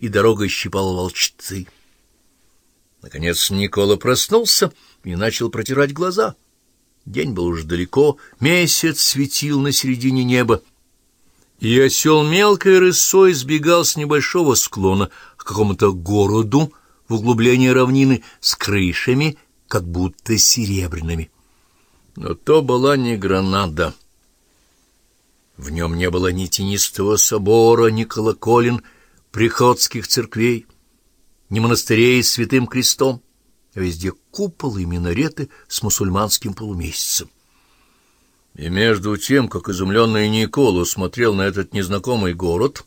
и дорога щипала волчцы. Наконец Никола проснулся и начал протирать глаза. День был уже далеко, месяц светил на середине неба, и осел мелкой рысой сбегал с небольшого склона к какому-то городу в углублении равнины с крышами, как будто серебряными. Но то была не Гранада. В нем не было ни тенистого собора, ни колоколен приходских церквей, ни монастырей с святым крестом, а везде куполы и минареты с мусульманским полумесяцем. И между тем, как изумленный Никола смотрел на этот незнакомый город,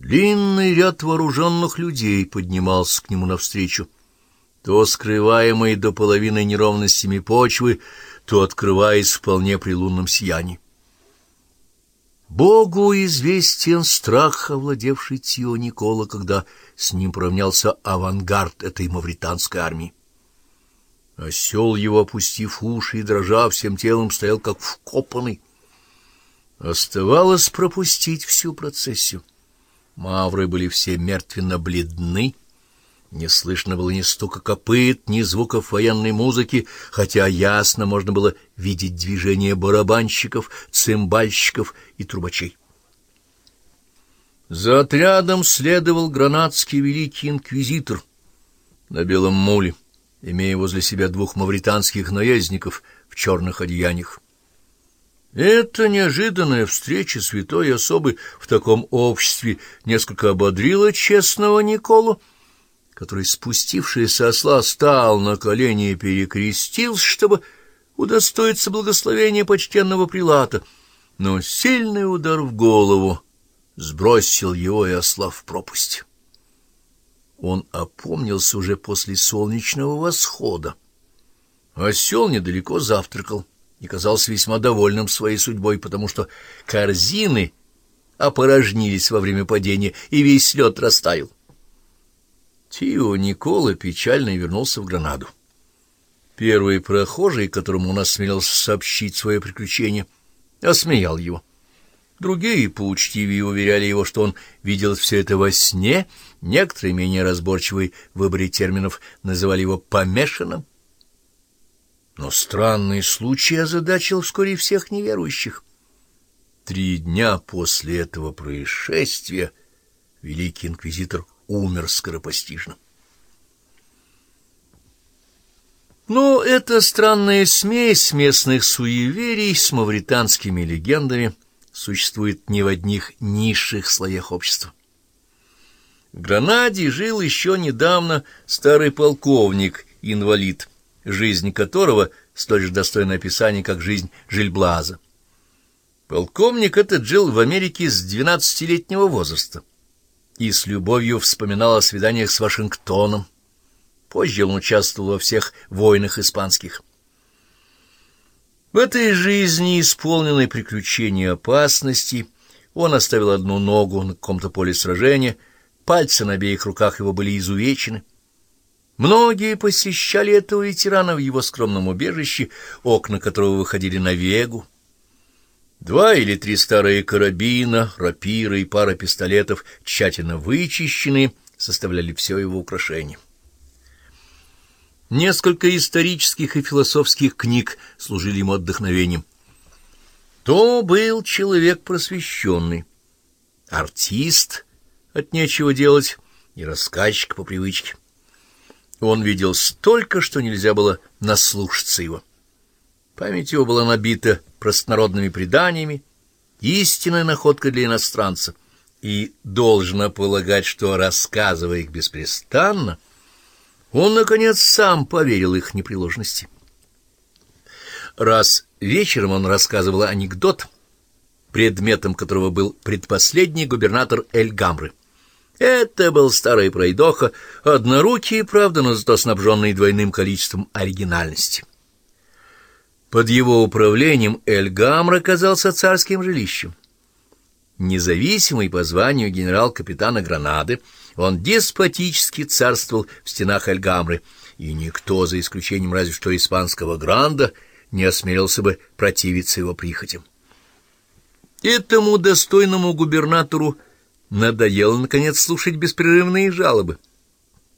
длинный ряд вооруженных людей поднимался к нему навстречу, то скрываемый до половины неровностями почвы, то открываясь вполне при лунном сиянии. Богу известен страх, овладевший Тио Никола, когда с ним поравнялся авангард этой мавританской армии. Осел его, опустив уши и дрожа всем телом, стоял как вкопанный. Оставалось пропустить всю процессию. Мавры были все мертвенно бледны, не слышно было ни стука копыт, ни звуков военной музыки, хотя ясно можно было видеть движение барабанщиков, цимбальщиков и трубачей. За отрядом следовал гранадский великий инквизитор на белом муле, имея возле себя двух мавританских наездников в черных одеяниях. Эта неожиданная встреча святой особы в таком обществе несколько ободрила честного Николу, который, спустившись со осла, стал на колени и перекрестился, чтобы удостоиться благословения почтенного прилата, но сильный удар в голову сбросил его и осла в пропасть. Он опомнился уже после солнечного восхода. Осел недалеко завтракал и казался весьма довольным своей судьбой, потому что корзины опорожнились во время падения, и весь лед растаял. Тио Никола печально вернулся в Гранаду. Первый прохожий, которому он осмелился сообщить свое приключение, осмеял его. Другие поучтивее уверяли его, что он видел все это во сне, некоторые, менее разборчивые в выборе терминов, называли его «помешанным». Но странный случай озадачил вскоре всех неверующих. Три дня после этого происшествия великий инквизитор умер скоропостижно. Но эта странная смесь местных суеверий с мавританскими легендами существует не в одних низших слоях общества. В Гранаде жил еще недавно старый полковник, инвалид, жизнь которого столь же достойна описания, как жизнь Жильблаза. Полковник этот жил в Америке с двенадцатилетнего возраста и с любовью вспоминал о свиданиях с Вашингтоном. Позже он участвовал во всех войнах испанских. В этой жизни, исполненной приключений и опасностей, он оставил одну ногу на каком-то поле сражения, пальцы на обеих руках его были изувечены. Многие посещали этого ветерана в его скромном убежище, окна которого выходили на Вегу. Два или три старые карабина, рапиры и пара пистолетов, тщательно вычищенные, составляли все его украшение. Несколько исторических и философских книг служили ему отдохновением. То был человек просвещенный, артист от нечего делать и рассказчик по привычке. Он видел столько, что нельзя было наслушаться его. Память его была набита простонародными преданиями, истинная находка для иностранца, и должно полагать, что, рассказывая их беспрестанно, он, наконец, сам поверил их непреложности. Раз вечером он рассказывал анекдот, предметом которого был предпоследний губернатор Эль-Гамры. Это был старый пройдоха, однорукий, правда, но зато снабженный двойным количеством оригинальности. Под его управлением Эль-Гамр оказался царским жилищем. Независимый по званию генерал-капитана Гранады, он деспотически царствовал в стенах Эль-Гамры, и никто, за исключением разве что испанского Гранда, не осмелился бы противиться его прихотям. Этому достойному губернатору Надоело, наконец, слушать беспрерывные жалобы.